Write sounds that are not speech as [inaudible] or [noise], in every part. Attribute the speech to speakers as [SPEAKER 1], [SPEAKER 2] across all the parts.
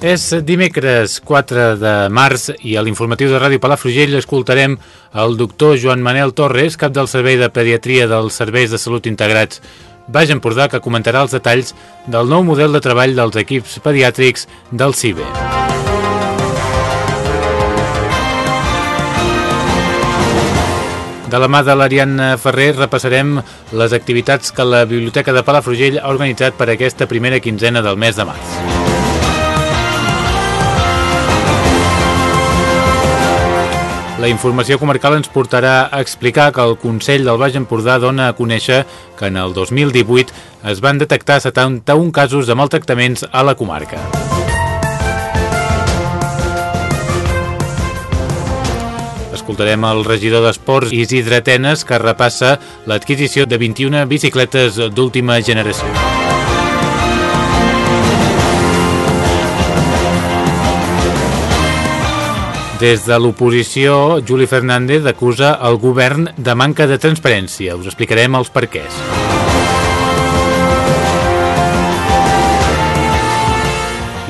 [SPEAKER 1] És dimecres 4 de març i a l'informatiu de Ràdio Palafrugell escoltarem el doctor Joan Manel Torres, cap del Servei de Pediatria dels Serveis de Salut Integrats Baix Empordà, que comentarà els detalls del nou model de treball dels equips pediàtrics del CIBE. De la mà de l'Ariadna Ferrer repassarem les activitats que la Biblioteca de Palafrugell ha organitzat per aquesta primera quinzena del mes de març. La informació comarcal ens portarà a explicar que el Consell del Baix Empordà dona a conèixer que en el 2018 es van detectar 71 casos de maltractaments a la comarca. Escoltarem el regidor d'Esports Isidre Atenes que repassa l'adquisició de 21 bicicletes d'última generació. Des de l'oposició, Juli Fernández acusa el govern de manca de transparència. Us explicarem els perquès.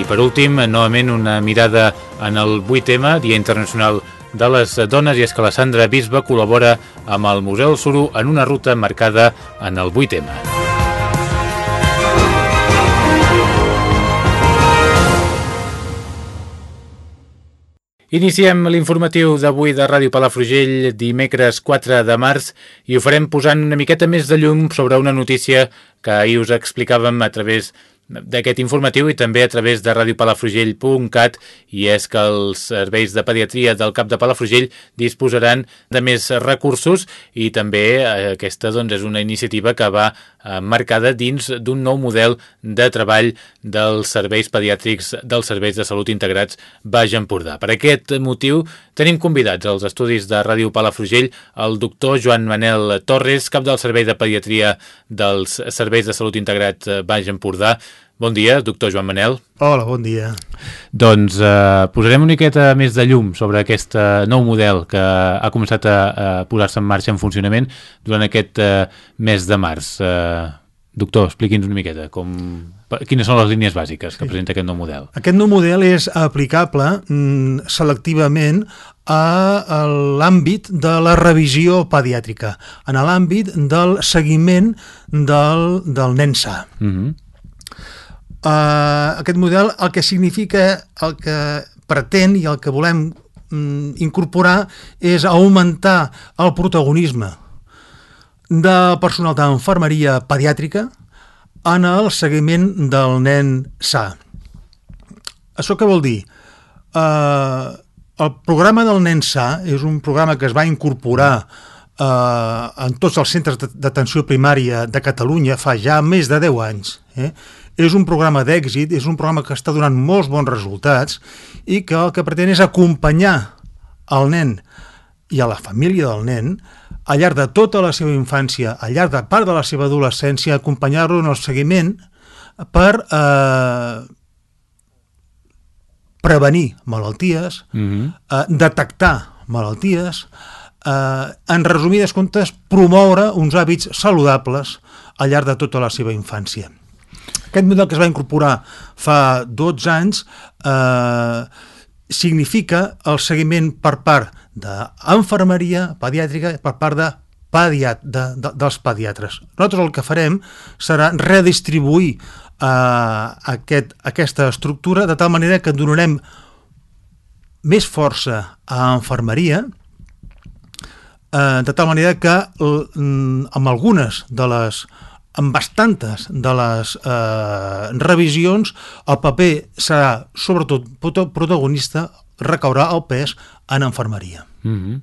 [SPEAKER 1] I per últim, novament una mirada en el 8M, Dia Internacional de les Dones, i és que la Sandra Bisba col·labora amb el Museu del Suro en una ruta marcada en el 8M. Iniciem l'informatiu d'avui de Ràdio Palafrugell dimecres 4 de març i ho farem posant una miqueta més de llum sobre una notícia que ahir us explicàvem a través d'aquest informatiu i també a través de radiopalafrugell.cat i és que els serveis de pediatria del CAP de Palafrugell disposaran de més recursos i també eh, aquesta doncs, és una iniciativa que va marcada dins d'un nou model de treball dels serveis pediàtrics dels serveis de salut integrats Baix Empordà. Per aquest motiu tenim convidats als estudis de Ràdio Palafrugell el doctor Joan Manel Torres, cap del Servei de Pediatria dels Serveis de Salut Integrats Baix Empordà. Bon dia, doctor Joan Manel.
[SPEAKER 2] Hola, bon dia.
[SPEAKER 1] Doncs eh, posarem una miqueta més de llum sobre aquest eh, nou model que ha començat a, a posar-se en marxa en funcionament durant aquest eh, mes de març. Eh, doctor, expliqui'ns una miqueta com, quines són les línies bàsiques que sí. presenta aquest nou model.
[SPEAKER 2] Aquest nou model és aplicable mm, selectivament a, l'àmbit de la revisió pediàtrica, en l'àmbit del seguiment del, del nen sa. Uh
[SPEAKER 1] Mhm.
[SPEAKER 2] -huh Uh, aquest model el que significa, el que pretén i el que volem mm, incorporar és augmentar el protagonisme de personal d'enfermeria pediàtrica en el seguiment del nen sa. Això què vol dir? Uh, el programa del nen sa és un programa que es va incorporar uh, en tots els centres d'atenció primària de Catalunya fa ja més de 10 anys. Eh? És un programa d'èxit, és un programa que està donant molts bons resultats i que el que pretén és acompanyar el nen i a la família del nen al llarg de tota la seva infància, al llarg de part de la seva adolescència, acompanyar-lo en el seguiment per eh, prevenir malalties,
[SPEAKER 1] Uh -huh.
[SPEAKER 2] eh, detectar malalties, eh, en resumides comptes, promoure uns hàbits saludables al llarg de tota la seva infància. Aquest model que es va incorporar fa 12 anys eh, significa el seguiment per part d'enfermeria pediàtrica per part de, pediat, de, de, dels pediatres. Nosaltres el que farem serà redistribuir eh, aquest, aquesta estructura de tal manera que donarem més força a enfermeria eh, de tal manera que l- amb algunes de les amb bastantes de les eh, revisions el paper serà sobretot protagonista recaurà el pes en enfermeria.
[SPEAKER 1] Mm -hmm.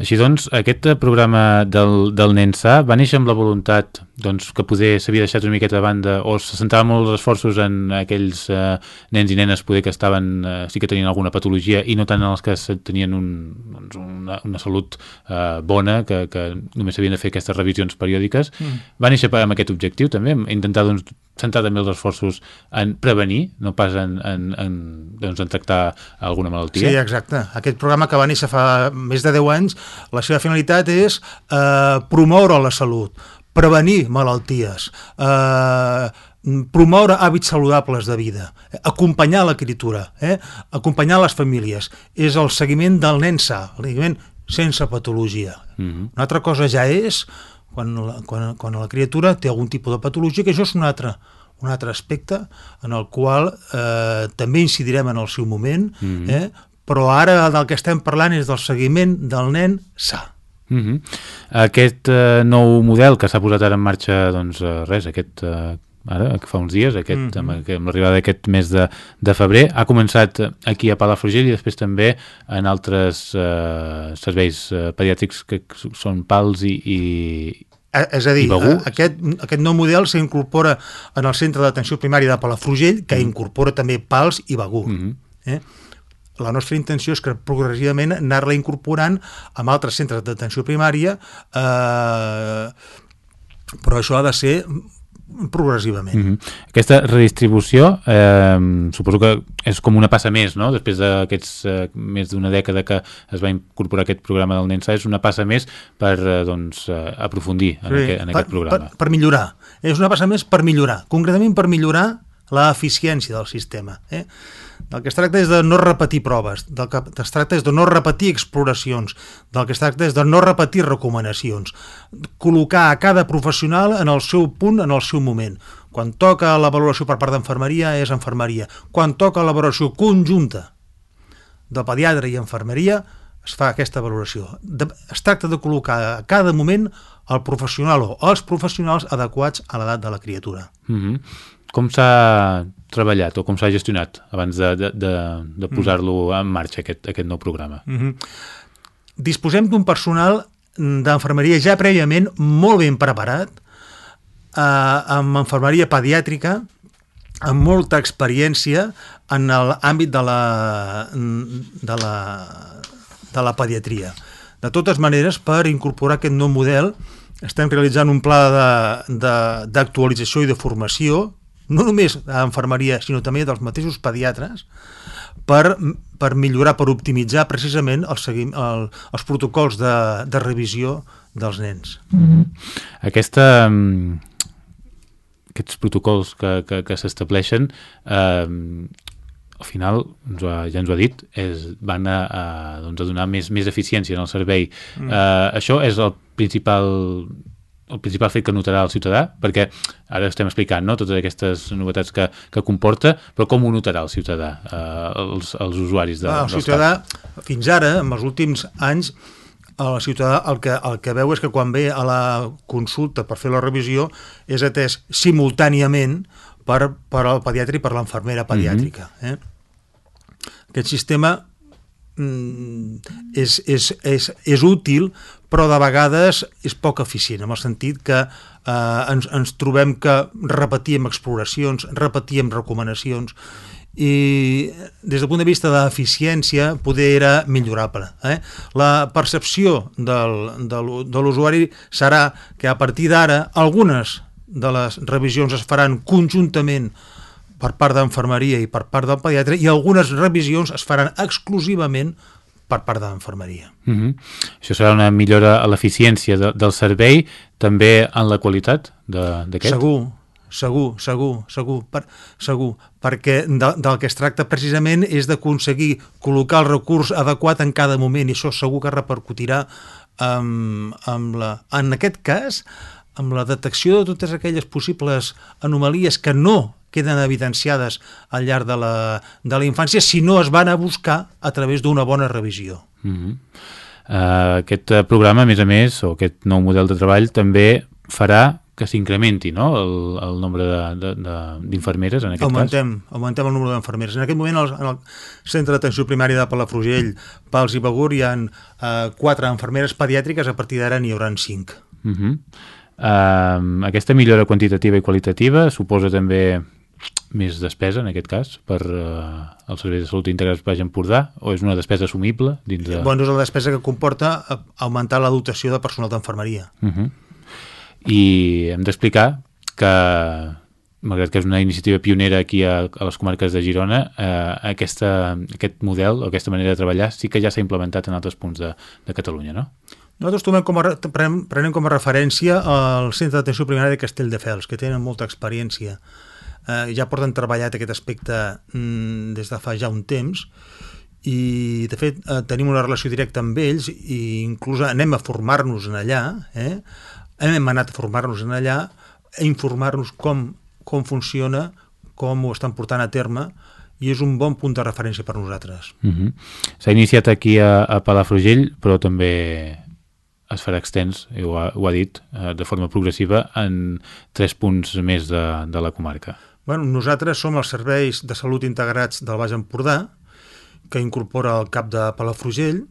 [SPEAKER 1] Així doncs, aquest programa del, del Nensa va néixer amb la voluntat doncs, que poder s'havia deixat una miqueta de banda o se centrava molt els esforços en aquells eh, nens i nenes poder que estaven, eh, sí que tenien alguna patologia i no tant en els que tenien un, doncs, una, una salut eh, bona, que, que només s'havien de fer aquestes revisions periòdiques. Mm. Va néixer amb aquest objectiu també, intentar doncs, centrar també els esforços en prevenir, no pas en, en, en, doncs, en tractar alguna malaltia.
[SPEAKER 2] Sí, exacte. Aquest programa que va néixer fa més de 10 anys, la seva finalitat és eh, promoure la salut, prevenir malalties, eh, promoure hàbits saludables de vida, acompanyar la criatura, eh? acompanyar les famílies. És el seguiment del nen sa, el seguiment sense patologia. Mm -hmm. Una altra cosa ja és quan la, quan, quan la criatura té algun tipus de patologia, que això és un altre, un altre aspecte en el qual eh, també incidirem en el seu moment, mm -hmm. eh? però ara del que estem parlant és del seguiment del nen sa.
[SPEAKER 1] Mm -hmm. Aquest eh, nou model que s'ha posat ara en marxa, doncs eh, res, aquest eh, ara, que fa uns dies, aquest, mm -hmm. amb, amb l'arribada d'aquest mes de, de febrer, ha començat aquí a Palafrugell i després també en altres eh, serveis eh, pediàtrics que són PALS i, i,
[SPEAKER 2] és a dir, aquest, aquest nou model s'incorpora en el centre d'atenció primària de Palafrugell, que mm. incorpora també PALS i Begur. Mm -hmm. eh? la nostra intenció és que progressivament anar-la incorporant amb altres centres d'atenció primària, eh, però això ha de ser progressivament. Mm -hmm.
[SPEAKER 1] Aquesta redistribució eh, suposo que és com una passa més, no? Després d'aquests eh, més d'una dècada que es va incorporar aquest programa del Nensa, és una passa més per eh, doncs, eh, aprofundir en, sí, aquest, en per, aquest programa.
[SPEAKER 2] Per, per millorar. És una passa més per millorar. Concretament per millorar l'eficiència del sistema. Eh? Del que es tracta és de no repetir proves, del que es tracta és de no repetir exploracions, del que es tracta és de no repetir recomanacions, col·locar a cada professional en el seu punt, en el seu moment. Quan toca la valoració per part d'enfermeria és enfermeria. Quan toca la valoració conjunta de pediatre i enfermeria es fa aquesta valoració. De, es tracta de col·locar a cada moment el professional o els professionals adequats a l'edat de la criatura.
[SPEAKER 1] Mm -hmm. Com s'ha treballat o com s'ha gestionat abans de, de, de, de posar-lo en marxa, aquest, aquest nou programa? Mm -hmm.
[SPEAKER 2] Disposem d'un personal d'enfermeria ja prèviament molt ben preparat, eh, amb enfermeria pediàtrica, amb molta experiència en l'àmbit de la, de, la, de la pediatria. De totes maneres, per incorporar aquest nou model, estem realitzant un pla d'actualització i de formació no només a infermeria, sinó també dels mateixos pediatres, per, per millorar, per optimitzar precisament el, seguim, el, els protocols de, de revisió dels nens. Mm -hmm.
[SPEAKER 1] Aquesta, aquests protocols que, que, que s'estableixen eh, al final, ens ha, ja ens ho ha dit, és, van a, a, doncs a donar més, més eficiència en el servei. Mm. Eh, això és el principal el principal fet que notarà el ciutadà, perquè ara estem explicant no, totes aquestes novetats que, que comporta, però com ho notarà el ciutadà, eh, els, els usuaris de,
[SPEAKER 2] ah, el ciutadà, caps? fins ara, en els últims anys, el ciutadà el que, el que veu és que quan ve a la consulta per fer la revisió és atès simultàniament per, per al pediatre i per l'enfermera pediàtrica. Mm -hmm. eh? Aquest sistema mm, és, és, és, és útil però de vegades és poc eficient, en el sentit que eh, ens, ens trobem que repetíem exploracions, repetíem recomanacions, i des del punt de vista d'eficiència poder era millorable. Eh? La percepció del, de l'usuari serà que a partir d'ara algunes de les revisions es faran conjuntament per part d'enfermeria i per part del pediatre i algunes revisions es faran exclusivament per part de l'enfermeria. Mm
[SPEAKER 1] -hmm. Això serà una millora a l'eficiència de, del servei, també en la qualitat d'aquest?
[SPEAKER 2] Segur, segur, segur, segur, per, segur perquè de, del que es tracta precisament és d'aconseguir col·locar el recurs adequat en cada moment i això segur que repercutirà amb, amb la, en aquest cas amb la detecció de totes aquelles possibles anomalies que no queden evidenciades al llarg de la, de la infància si no es van a buscar a través d'una bona revisió. Mm -hmm.
[SPEAKER 1] uh, aquest programa, a més a més, o aquest nou model de treball, també farà que s'incrementi no? el, el nombre d'infermeres en aquest
[SPEAKER 2] augmentem,
[SPEAKER 1] cas?
[SPEAKER 2] Augmentem el número d'infermeres. En aquest moment, el, en el centre d'atenció primària de Palafrugell, Pals i Begur, hi ha eh, quatre infermeres pediàtriques, a partir d'ara n'hi haurà cinc.
[SPEAKER 1] Uh -huh. uh, aquesta millora quantitativa i qualitativa suposa també més despesa, en aquest cas, per uh, el Servei de Salut Integrats Baix Empordà, o és una despesa assumible? Dins de...
[SPEAKER 2] Bueno, és la despesa que comporta eh, augmentar la dotació de personal d'infermeria.
[SPEAKER 1] Uh -huh i hem d'explicar que malgrat que és una iniciativa pionera aquí a, a les comarques de Girona, eh, aquesta, aquest model o aquesta manera de treballar sí que ja s'ha implementat en altres punts de, de Catalunya, no?
[SPEAKER 2] Nosaltres tomem com a, prenem, prenem com a referència el Centre d'Atenció Primària de Castelldefels, que tenen molta experiència. Eh, ja porten treballat aquest aspecte mm, des de fa ja un temps i de fet eh, tenim una relació directa amb ells i inclús anem a formar-nos en allà eh? hem anat a formar-nos en allà, a informar-nos com, com funciona, com ho estan portant a terme, i és un bon punt de referència per nosaltres.
[SPEAKER 1] Uh -huh. S'ha iniciat aquí a, a Palafrugell, però també es farà extens, ho ha, ho ha dit, eh, de forma progressiva en tres punts més de, de la comarca.
[SPEAKER 2] Bueno, nosaltres som els serveis de salut integrats del Baix Empordà, que incorpora el cap de Palafrugell,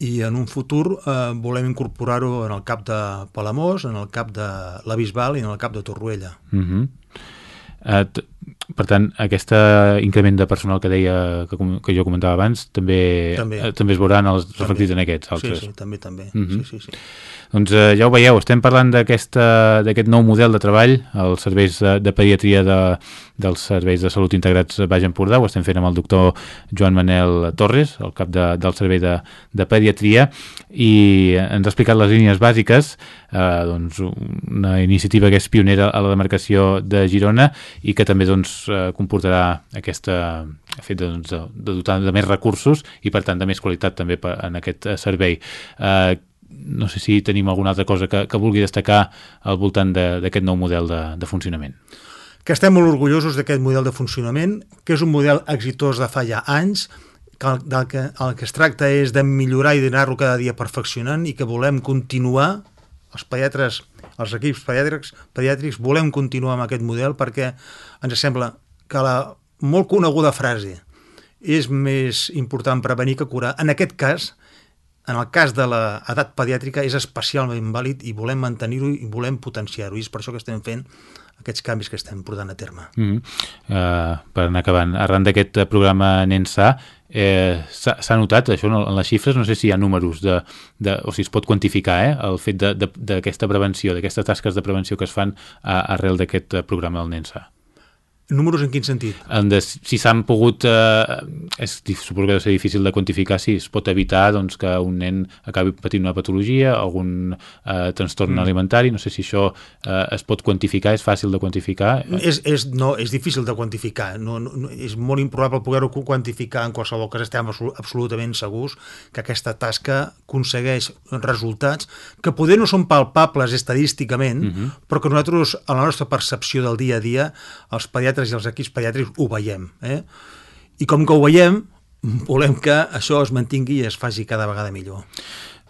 [SPEAKER 2] i en un futur eh, volem incorporar-ho en el cap de Palamós, en el cap de la Bisbal i en el cap de Torruella.
[SPEAKER 1] Uh -huh. uh, per tant, aquest increment de personal que deia que, que jo comentava abans també, també. Uh, també es veuran els reflectits en aquests altres.
[SPEAKER 2] Sí, sí, també, també. Uh -huh. sí, sí, sí.
[SPEAKER 1] Doncs eh, ja ho veieu, estem parlant d'aquest nou model de treball, els serveis de, de pediatria de, dels serveis de salut integrats Baix Empordà, ho estem fent amb el doctor Joan Manel Torres, el cap de, del servei de, de pediatria, i ens ha explicat les línies bàsiques, eh, doncs, una iniciativa que és pionera a la demarcació de Girona i que també doncs, eh, comportarà aquesta fet de, doncs, de dotar de més recursos i per tant de més qualitat també en aquest servei. Eh, no sé si tenim alguna altra cosa que, que vulgui destacar al voltant d'aquest nou model de, de funcionament.
[SPEAKER 2] Que estem molt orgullosos d'aquest model de funcionament, que és un model exitós de fa ja anys, que el, del que el que es tracta és de millorar i d'anar-lo cada dia perfeccionant i que volem continuar, els pediatres, els equips pediàtrics, pediàtrics volem continuar amb aquest model perquè ens sembla que la molt coneguda frase és més important prevenir que curar. En aquest cas, en el cas de l'edat pediàtrica és especialment vàlid i volem mantenir-ho i volem potenciar-ho i és per això que estem fent aquests canvis que estem portant a terme. Mm
[SPEAKER 1] -hmm. uh, per anar acabant, arran d'aquest programa NENSA eh, s'ha notat això en les xifres, no sé si hi ha números de, de, o si es pot quantificar eh, el fet d'aquesta prevenció, d'aquestes tasques de prevenció que es fan a, arrel d'aquest programa del NENSA.
[SPEAKER 2] Números en quin sentit?
[SPEAKER 1] En de, si s'han pogut... Eh, és, suposo que deu ser difícil de quantificar si es pot evitar doncs, que un nen acabi patint una patologia, algun eh, trastorn mm. alimentari, no sé si això eh, es pot quantificar, és fàcil de quantificar?
[SPEAKER 2] És, és, no, és difícil de quantificar, no, no, és molt improbable poder-ho quantificar, en qualsevol cas estem absolutament segurs que aquesta tasca aconsegueix resultats que poder no són palpables estadísticament, mm -hmm. però que nosaltres, a la nostra percepció del dia a dia, els pediatres pediatres i els equips pediàtrics ho veiem. Eh? I com que ho veiem, volem que això es mantingui i es faci cada vegada millor.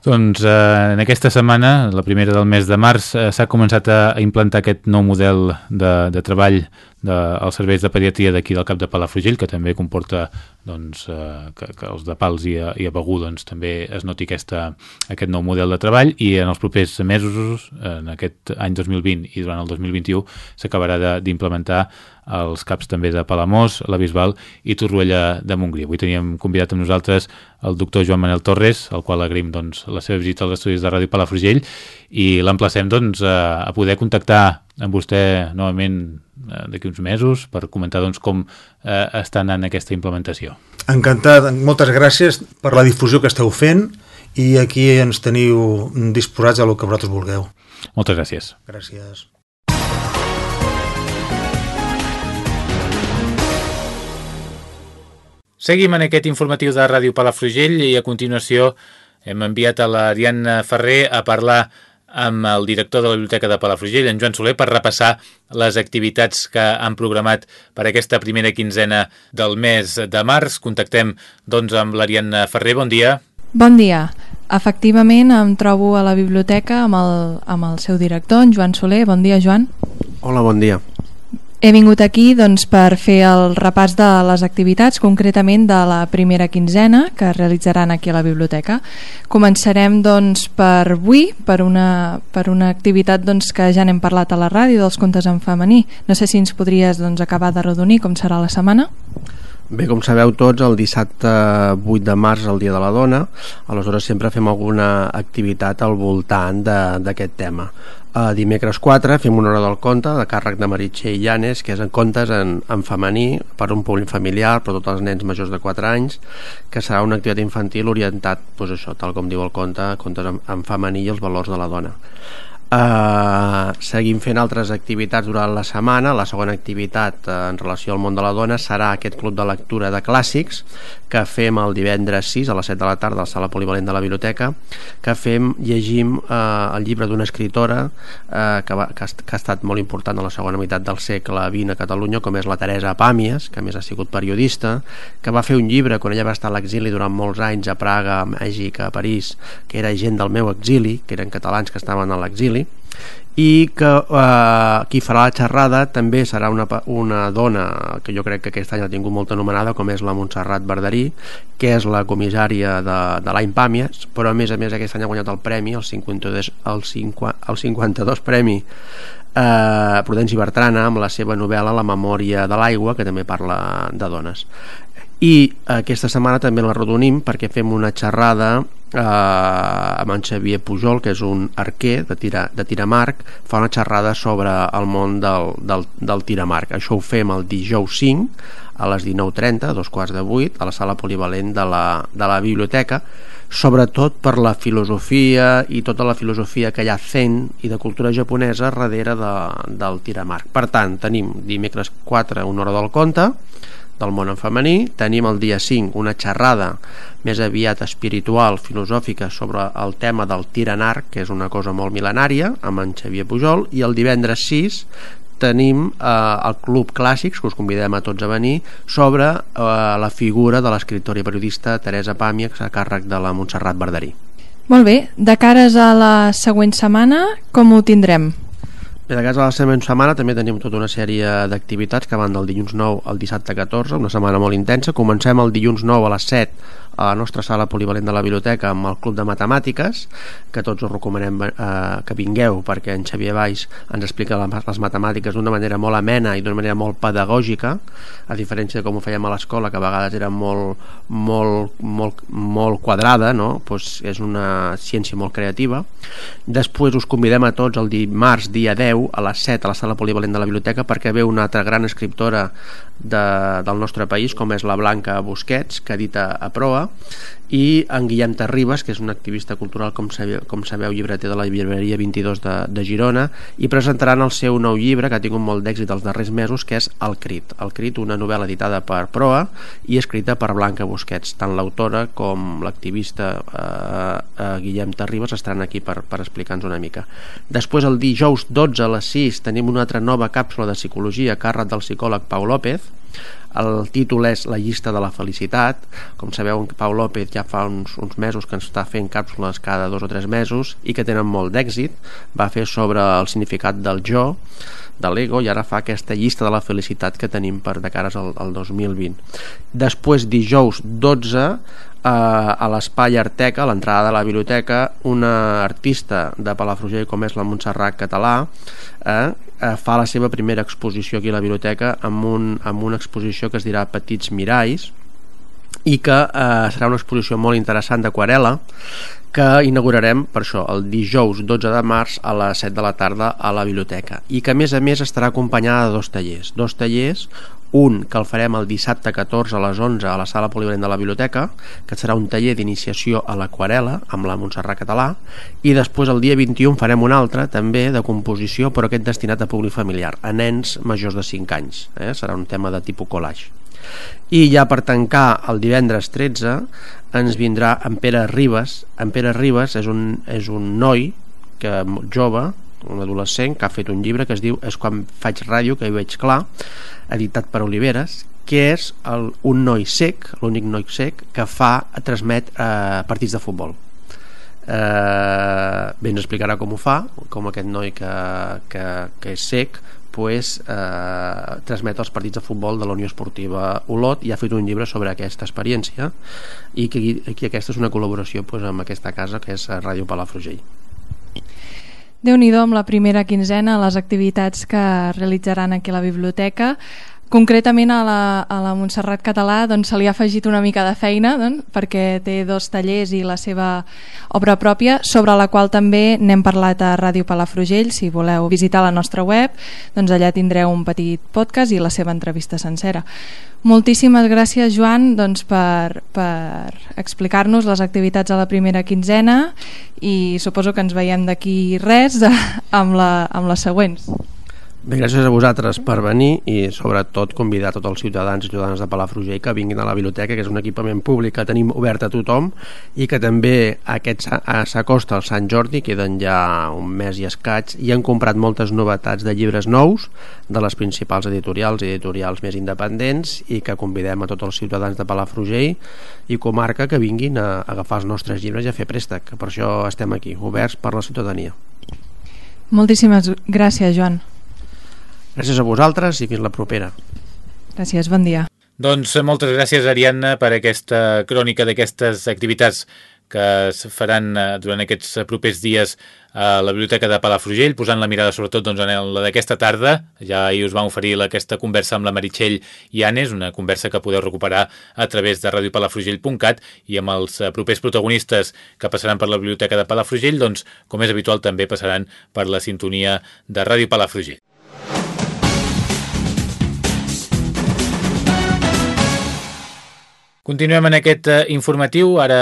[SPEAKER 1] Doncs eh, en aquesta setmana, la primera del mes de març, eh, s'ha començat a, implantar aquest nou model de, de treball de, serveis de pediatria d'aquí del cap de Palafrugell, que també comporta doncs, eh, que, que els de Pals i a, i a Begú doncs, també es noti aquesta, aquest nou model de treball i en els propers mesos, en aquest any 2020 i durant el 2021, s'acabarà d'implementar els caps també de Palamós, la Bisbal i Torroella de Montgrí. Avui teníem convidat amb nosaltres el doctor Joan Manel Torres, al qual agraïm doncs, la seva visita als estudis de Ràdio Palafrugell i l'emplacem doncs, a, a poder contactar amb vostè novament eh, d'aquí uns mesos per comentar doncs, com eh, està anant aquesta implementació.
[SPEAKER 2] Encantat, moltes gràcies per la difusió que esteu fent i aquí ens teniu disposats a el que vosaltres vulgueu.
[SPEAKER 1] Moltes gràcies.
[SPEAKER 2] Gràcies.
[SPEAKER 1] Seguim en aquest informatiu de Ràdio Palafrugell i a continuació hem enviat a l'Ariadna Ferrer a parlar amb el director de la Biblioteca de Palafrugell, en Joan Soler, per repassar les activitats que han programat per aquesta primera quinzena del mes de març. Contactem doncs, amb l'Ariadna Ferrer. Bon dia.
[SPEAKER 3] Bon dia. efectivament em trobo a la biblioteca amb el, amb el seu director, en Joan Soler. Bon dia, Joan.
[SPEAKER 4] Hola, bon dia.
[SPEAKER 3] He vingut aquí doncs, per fer el repàs de les activitats, concretament de la primera quinzena que realitzaran aquí a la biblioteca. Començarem doncs, per avui, per una, per una activitat doncs, que ja n'hem parlat a la ràdio, dels contes en femení. No sé si ens podries doncs, acabar de redonir com serà la setmana.
[SPEAKER 4] Bé, com sabeu tots, el dissabte 8 de març, el Dia de la Dona, aleshores sempre fem alguna activitat al voltant d'aquest tema. Uh, dimecres 4 fem una hora del conte de càrrec de Meritxell Llanes, que és en contes en, en femení per un públic familiar, per tots els nens majors de 4 anys, que serà una activitat infantil orientat, doncs això, tal com diu el conte, contes en, en femení i els valors de la dona. Uh, seguim fent altres activitats durant la setmana. La segona activitat uh, en relació al món de la dona serà aquest club de lectura de clàssics que fem el divendres 6 a les 7 de la tarda a la sala polivalent de la biblioteca que fem, llegim uh, el llibre d'una escritora uh, que, va, que, ha, que ha estat molt important a la segona meitat del segle XX a Catalunya com és la Teresa Pàmies que més ha sigut periodista que va fer un llibre quan ella va estar a l'exili durant molts anys a Praga, a Mèxic, a París que era gent del meu exili que eren catalans que estaven a l'exili i que eh, qui farà la xerrada també serà una, una dona que jo crec que aquest any ha tingut molt anomenada com és la Montserrat Verdarí que és la comissària de, de l'any Pàmies però a més a més aquest any ha guanyat el premi el 52, el 50, el 52 premi eh, Prudenci Bertrana amb la seva novel·la La memòria de l'aigua que també parla de dones. I aquesta setmana també la redunim perquè fem una xerrada eh, amb en Xavier Pujol que és un arquer de, tira, de tiramarc fa una xerrada sobre el món del, del, del tiramarc. Això ho fem el dijous 5 a les 19.30, dos quarts de vuit a la sala polivalent de la, de la biblioteca sobretot per la filosofia i tota la filosofia que hi ha zen i de cultura japonesa darrere de, del tiramarc. Per tant, tenim dimecres 4 una hora del conte del món en femení. Tenim el dia 5 una xerrada més aviat espiritual, filosòfica, sobre el tema del tir en arc, que és una cosa molt mil·lenària, amb en Xavier Pujol, i el divendres 6 tenim eh, el Club Clàssics, que us convidem a tots a venir, sobre eh, la figura de l'escriptora i periodista Teresa Pàmia, a càrrec de la Montserrat Verdarí.
[SPEAKER 3] Molt bé, de cares a la següent setmana, com ho tindrem?
[SPEAKER 4] Bé, de casa a la següent setmana també tenim tota una sèrie d'activitats que van del dilluns 9 al dissabte 14, una setmana molt intensa. Comencem el dilluns 9 a les 7 a la nostra sala polivalent de la biblioteca amb el Club de Matemàtiques, que tots us recomanem eh, que vingueu perquè en Xavier Valls ens explica les matemàtiques d'una manera molt amena i d'una manera molt pedagògica, a diferència de com ho fèiem a l'escola, que a vegades era molt, molt, molt, molt quadrada, no? pues és una ciència molt creativa. Després us convidem a tots el dimarts, dia 10, a les 7, a la sala polivalent de la biblioteca, perquè veu una altra gran escriptora de, del nostre país, com és la Blanca Busquets, que edita a Proa, i en Guillem Terribas, que és un activista cultural, com sabeu, com sabeu llibreter de la llibreria 22 de, de Girona, i presentaran el seu nou llibre, que ha tingut molt d'èxit els darrers mesos, que és El Crit. El Crit, una novel·la editada per Proa i escrita per Blanca Busquets. Tant l'autora com l'activista eh, eh, Guillem Terribas estaran aquí per, per explicar-nos una mica. Després, el dijous 12 a les 6, tenim una altra nova càpsula de psicologia a càrrec del psicòleg Pau López, el títol és La llista de la felicitat. Com sabeu, en Pau López ja fa uns, uns mesos que ens està fent càpsules cada dos o tres mesos i que tenen molt d'èxit. Va fer sobre el significat del jo, de l'ego, i ara fa aquesta llista de la felicitat que tenim per de cares al, al 2020. Després, dijous 12, eh, a l'espai Arteca, a l'entrada de la biblioteca, una artista de Palafrugell com és la Montserrat Català eh, eh, fa la seva primera exposició aquí a la biblioteca amb, un, amb una exposició que es dirà Petits Miralls i que eh, serà una exposició molt interessant d'aquarela que inaugurarem per això el dijous 12 de març a les 7 de la tarda a la biblioteca i que a més a més estarà acompanyada de dos tallers. Dos tallers, un que el farem el dissabte 14 a les 11 a la sala polivalent de la biblioteca, que serà un taller d'iniciació a l'aquarela amb la Montserrat Català, i després el dia 21 farem un altre, també de composició, però aquest destinat a públic familiar, a nens majors de 5 anys. Eh? Serà un tema de tipus collage. I ja per tancar el divendres 13 ens vindrà en Pere Ribes. En Pere Ribes és un, és un noi que jove, un adolescent que ha fet un llibre que es diu És quan faig ràdio que hi veig clar editat per Oliveres que és el, un noi sec l'únic noi sec que fa transmet eh, partits de futbol. Eh, bé ens explicarà com ho fa com aquest noi que, que, que és sec pues, eh, transmet els partits de futbol de la Unió Esportiva Olot i ha fet un llibre sobre aquesta experiència i que aquí, aquí aquesta és una col·laboració pues, amb aquesta casa que és Ràdio Palafrugell
[SPEAKER 3] déu nhi amb la primera quinzena les activitats que realitzaran aquí a la biblioteca Concretament a la, a la Montserrat Català doncs, se li ha afegit una mica de feina doncs, perquè té dos tallers i la seva obra pròpia sobre la qual també n'hem parlat a Ràdio Palafrugell. Si voleu visitar la nostra web doncs allà tindreu un petit podcast i la seva entrevista sencera. Moltíssimes gràcies Joan doncs, per, per explicar-nos les activitats a la primera quinzena i suposo que ens veiem d'aquí res [laughs] amb, la, amb les següents
[SPEAKER 4] Bé, gràcies a vosaltres per venir i sobretot convidar tots els ciutadans i ciutadanes de Palafrugell que vinguin a la biblioteca, que és un equipament públic que tenim obert a tothom i que també aquest s'acosta al Sant Jordi, queden ja un mes i escaig i han comprat moltes novetats de llibres nous de les principals editorials i editorials més independents i que convidem a tots els ciutadans de Palafrugell i comarca que vinguin a agafar els nostres llibres i a fer préstec, per això estem aquí, oberts per la ciutadania.
[SPEAKER 3] Moltíssimes gràcies, Joan.
[SPEAKER 4] Gràcies a vosaltres i fins la propera.
[SPEAKER 3] Gràcies, bon dia.
[SPEAKER 1] Doncs moltes gràcies, Ariadna, per aquesta crònica d'aquestes activitats que es faran eh, durant aquests propers dies a la Biblioteca de Palafrugell, posant la mirada sobretot doncs, en la d'aquesta tarda. Ja ahir us vam oferir aquesta conversa amb la Meritxell Anes, una conversa que podeu recuperar a través de radiopalafrugell.cat i amb els eh, propers protagonistes que passaran per la Biblioteca de Palafrugell, doncs, com és habitual, també passaran per la sintonia de Ràdio Palafrugell. Continuem en aquest eh, informatiu, ara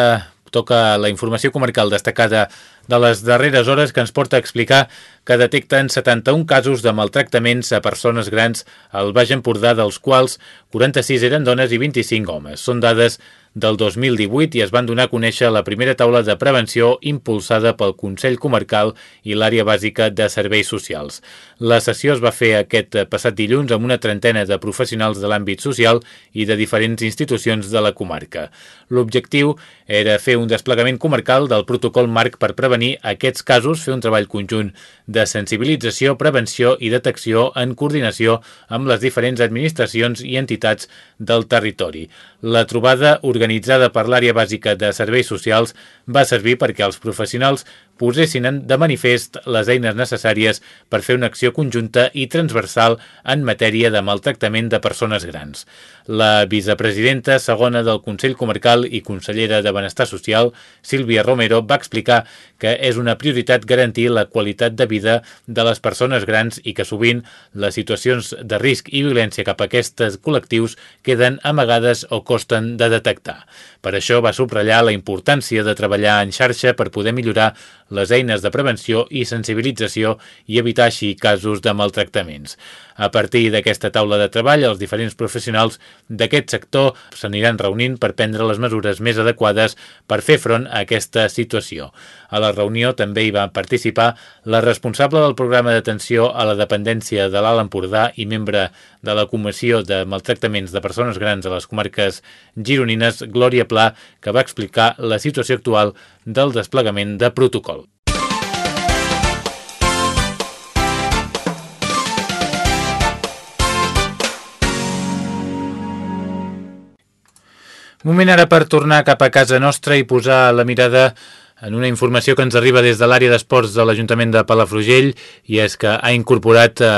[SPEAKER 1] toca la informació comarcal destacada de les darreres hores que ens porta a explicar que detecten 71 casos de maltractaments a persones grans al Baix Empordà, dels quals 46 eren dones i 25 homes. Són dades del 2018 i es van donar a conèixer la primera taula de prevenció impulsada pel Consell Comarcal i l'àrea bàsica de serveis socials. La sessió es va fer aquest passat dilluns amb una trentena de professionals de l'àmbit social i de diferents institucions de la comarca. L'objectiu era fer un desplegament comarcal del protocol marc per prevenir aquests casos, fer un treball conjunt de sensibilització, prevenció i detecció en coordinació amb les diferents administracions i entitats del territori. La trobada organitzada per l'àrea bàsica de serveis socials va servir perquè els professionals posessin de manifest les eines necessàries per fer una acció conjunta i transversal en matèria de maltractament de persones grans. La vicepresidenta segona del Consell Comarcal i consellera de Benestar Social, Sílvia Romero, va explicar que és una prioritat garantir la qualitat de vida de les persones grans i que sovint les situacions de risc i violència cap a aquests col·lectius queden amagades o costen de detectar. Per això va subratllar la importància de treballar en xarxa per poder millorar les eines de prevenció i sensibilització i evitar així casos de maltractaments. A partir d'aquesta taula de treball, els diferents professionals d'aquest sector s'aniran reunint per prendre les mesures més adequades per fer front a aquesta situació. A la reunió també hi va participar la responsable del programa d'atenció a la dependència de l'Alt Empordà i membre de la Comissió de Maltractaments de Persones Grans a les comarques gironines, Glòria Pla, que va explicar la situació actual del desplegament de protocol. Moment ara per tornar cap a casa nostra i posar la mirada en una informació que ens arriba des de l'àrea d'esports de l'Ajuntament de Palafrugell i és que ha incorporat eh,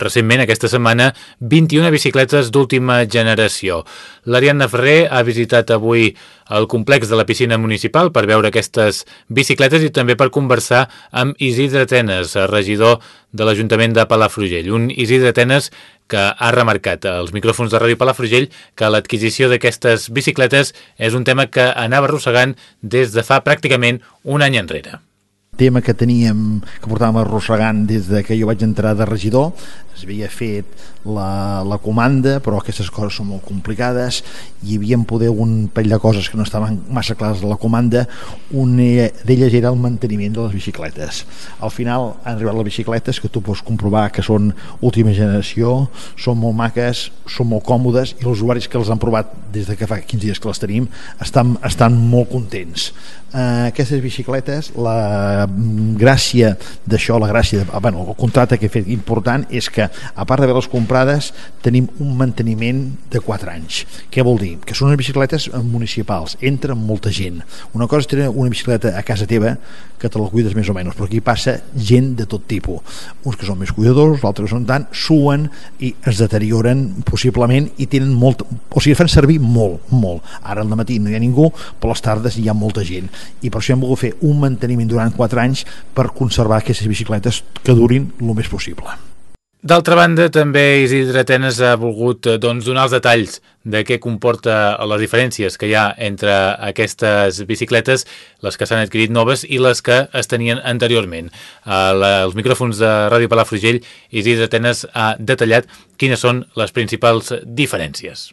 [SPEAKER 1] recentment, aquesta setmana, 21 bicicletes d'última generació. L'Ariadna Ferrer ha visitat avui el complex de la piscina municipal per veure aquestes bicicletes i també per conversar amb Isidre Tenes, regidor de l'Ajuntament de Palafrugell. Un Isidre Tenes que ha remarcat als micròfons de Ràdio Palafrugell que l'adquisició d'aquestes bicicletes és un tema que anava arrossegant des de fa pràcticament un any enrere.
[SPEAKER 5] Tema que teníem, que portàvem arrossegant des de que jo vaig entrar de regidor, es havia fet la, la comanda, però aquestes coses són molt complicades, hi havia poder un parell de coses que no estaven massa clares de la comanda, una d'elles era el manteniment de les bicicletes. Al final han arribat les bicicletes que tu pots comprovar que són última generació, són molt maques, són molt còmodes i els usuaris que les han provat des de que fa 15 dies que les tenim estan, estan molt contents. Eh, aquestes bicicletes, la gràcia d'això, la gràcia, de, bueno, el contracte que he fet important és que a part d'haver-les comprades, tenim un manteniment de 4 anys. Què vol dir? Que són unes bicicletes municipals, entra molta gent. Una cosa és tenir una bicicleta a casa teva, que te la cuides més o menys, però aquí passa gent de tot tipus. Uns que són més cuidadors, altres són tant, suen i es deterioren possiblement i tenen molt... O sigui, fan servir molt, molt. Ara al matí no hi ha ningú, però a les tardes hi ha molta gent. I per això hem volgut fer un manteniment durant 4 anys per conservar aquestes bicicletes que durin el més possible.
[SPEAKER 1] D'altra banda, també Isidre Atenes ha volgut eh, doncs, donar els detalls de què comporta les diferències que hi ha entre aquestes bicicletes, les que s'han adquirit noves i les que es tenien anteriorment. A la, els micròfons de Ràdio Palafrugell, Isidre Atenes ha detallat quines són les principals diferències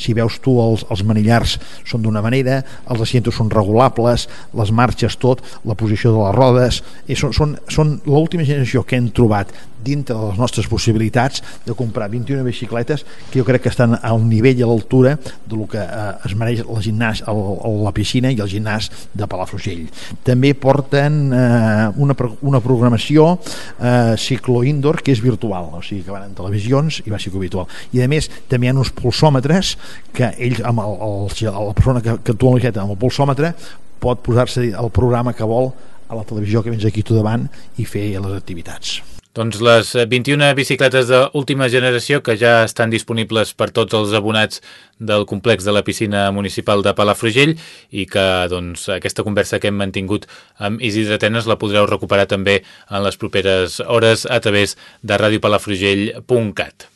[SPEAKER 5] si veus tu els, els manillars són d'una manera, els asientos són regulables, les marxes tot, la posició de les rodes, i són, són, són l'última generació que hem trobat dintre de les nostres possibilitats de comprar 21 bicicletes que jo crec que estan al nivell i a l'altura de lo que eh, es mereix la, gimnàs, el, la piscina i el gimnàs de Palafrugell. També porten eh, una, una programació eh, ciclo-indoor que és virtual, o sigui que van en televisions i va ciclo-virtual. I a més també hi ha uns pulsòmetres que ells, amb el, el, la persona que, que tu amb el pulsòmetre pot posar-se el programa que vol a la televisió que vens aquí tu davant i fer les activitats.
[SPEAKER 1] Doncs les 21 bicicletes d'última generació que ja estan disponibles per tots els abonats del complex de la piscina municipal de Palafrugell i que doncs, aquesta conversa que hem mantingut amb Isidre Atenes la podreu recuperar també en les properes hores a través de radiopalafrugell.cat.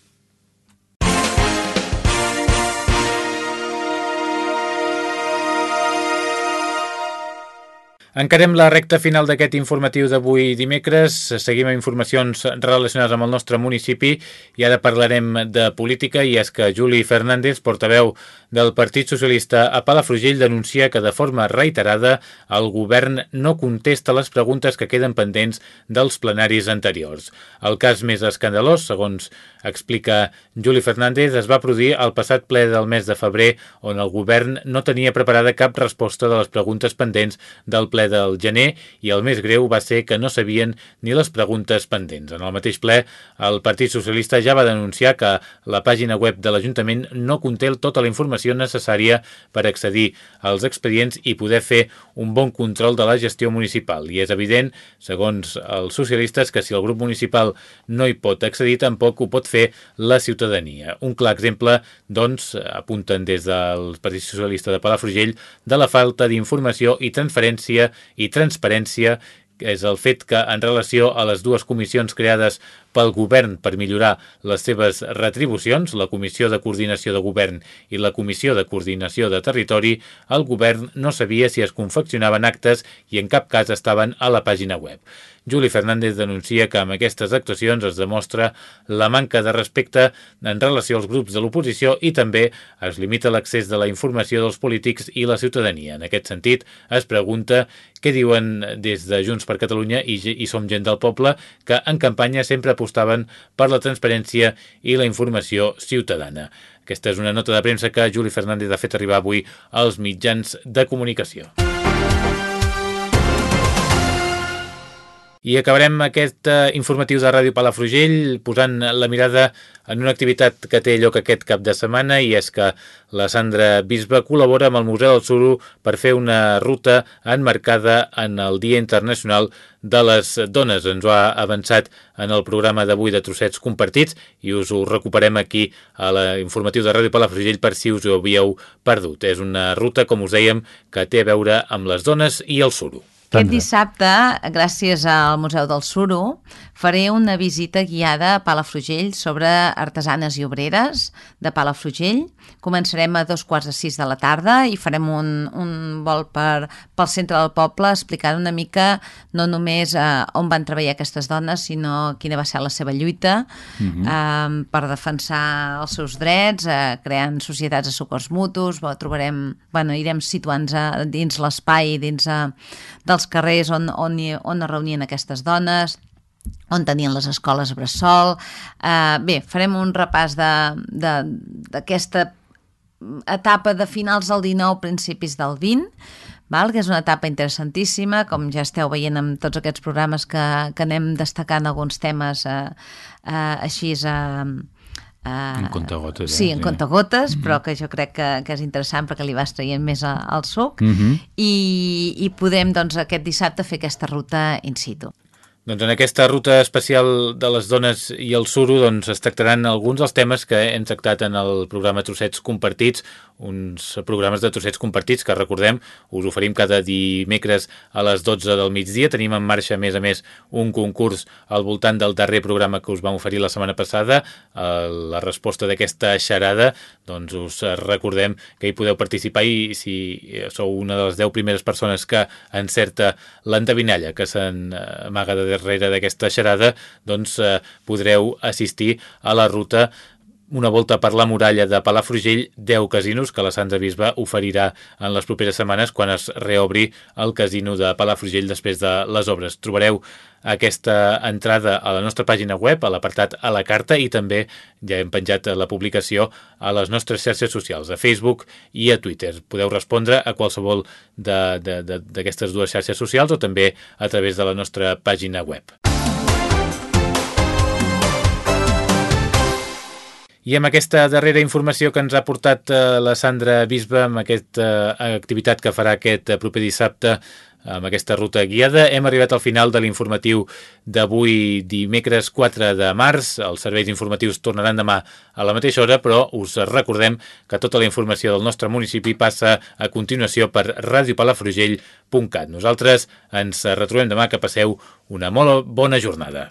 [SPEAKER 1] Encarem la recta final d'aquest informatiu d'avui dimecres. Seguim amb informacions relacionades amb el nostre municipi i ara parlarem de política i és que Juli Fernández, portaveu del Partit Socialista a Palafrugell, denuncia que de forma reiterada el govern no contesta les preguntes que queden pendents dels plenaris anteriors. El cas més escandalós, segons explica Juli Fernández, es va produir al passat ple del mes de febrer on el govern no tenia preparada cap resposta de les preguntes pendents del ple del gener i el més greu va ser que no sabien ni les preguntes pendents. En el mateix ple, el Partit Socialista ja va denunciar que la pàgina web de l'Ajuntament no conté tota la informació necessària per accedir als expedients i poder fer un bon control de la gestió municipal. I és evident, segons els socialistes, que si el grup municipal no hi pot accedir, tampoc ho pot fer la ciutadania. Un clar exemple, doncs, apunten des del Partit Socialista de Palafrugell, de la falta d'informació i transferència i transparència és el fet que en relació a les dues comissions creades pel govern per millorar les seves retribucions, la Comissió de Coordinació de Govern i la Comissió de Coordinació de Territori, el govern no sabia si es confeccionaven actes i en cap cas estaven a la pàgina web. Juli Fernández denuncia que amb aquestes actuacions es demostra la manca de respecte en relació als grups de l'oposició i també es limita l'accés de la informació dels polítics i la ciutadania. En aquest sentit, es pregunta què diuen des de Junts per Catalunya i, i Som Gent del Poble, que en campanya sempre apostaven per la transparència i la informació ciutadana. Aquesta és una nota de premsa que Juli Fernández ha fet arribar avui als mitjans de comunicació. I acabarem aquest uh, informatiu de Ràdio Palafrugell posant la mirada en una activitat que té lloc aquest cap de setmana i és que la Sandra Bisbe col·labora amb el Museu del Suro per fer una ruta enmarcada en el Dia Internacional de les Dones. Ens ho ha avançat en el programa d'avui de Trossets Compartits i us ho recuperem aquí a l'informatiu de Ràdio Palafrugell per si us ho havíeu perdut. És una ruta, com us dèiem, que té a veure amb les dones i el suro.
[SPEAKER 6] Aquest dissabte, gràcies al Museu del Suro, faré una visita guiada a Palafrugell sobre artesanes i obreres de Palafrugell. Començarem a dos quarts de sis de la tarda i farem un, un vol per, pel centre del poble explicant una mica no només eh, on van treballar aquestes dones, sinó quina va ser la seva lluita uh -huh. eh, per defensar els seus drets, eh, creant societats de socors mutus, bo, trobarem, bueno, irem situant-nos dins l'espai, dins eh, dels carrers on, on, on es reunien aquestes dones, on tenien les escoles Bressol. Uh, bé, farem un repàs d'aquesta etapa de finals del 19, principis del 20, val? que és una etapa interessantíssima, com ja esteu veient amb tots aquests programes que, que anem destacant alguns temes uh, uh, així... Uh,
[SPEAKER 1] Uh, en contagotes.
[SPEAKER 6] Eh? Sí, en sí. contagotes, mm -hmm. però que jo crec que, que és interessant perquè li vas traient més a, al suc mm -hmm. i, i podem doncs, aquest dissabte fer aquesta ruta in situ.
[SPEAKER 1] Doncs en aquesta ruta especial de les dones i el suro doncs, es tractaran alguns dels temes que hem tractat en el programa Trossets Compartits, uns programes de trossets compartits que recordem us oferim cada dimecres a les 12 del migdia. Tenim en marxa, a més a més, un concurs al voltant del darrer programa que us vam oferir la setmana passada. La resposta d'aquesta xarada, doncs us recordem que hi podeu participar i si sou una de les 10 primeres persones que encerta l'endevinalla que s'amaga de darrere d'aquesta xarada, doncs eh, podreu assistir a la ruta una volta per la muralla de Palafrugell, 10 casinos que la Sandra Bisba oferirà en les properes setmanes quan es reobri el casino de Palafrugell després de les obres. Trobareu aquesta entrada a la nostra pàgina web, a l'apartat a la carta i també ja hem penjat la publicació a les nostres xarxes socials, a Facebook i a Twitter. Podeu respondre a qualsevol d'aquestes dues xarxes socials o també a través de la nostra pàgina web. I amb aquesta darrera informació que ens ha portat eh, la Sandra Bisba, amb aquesta eh, activitat que farà aquest eh, proper dissabte, amb aquesta ruta guiada, hem arribat al final de l'informatiu d'avui dimecres 4 de març. Els serveis informatius tornaran demà a la mateixa hora, però us recordem que tota la informació del nostre municipi passa a continuació per radiopalafrugell.cat. Nosaltres ens retrobem demà, que passeu una molt bona jornada.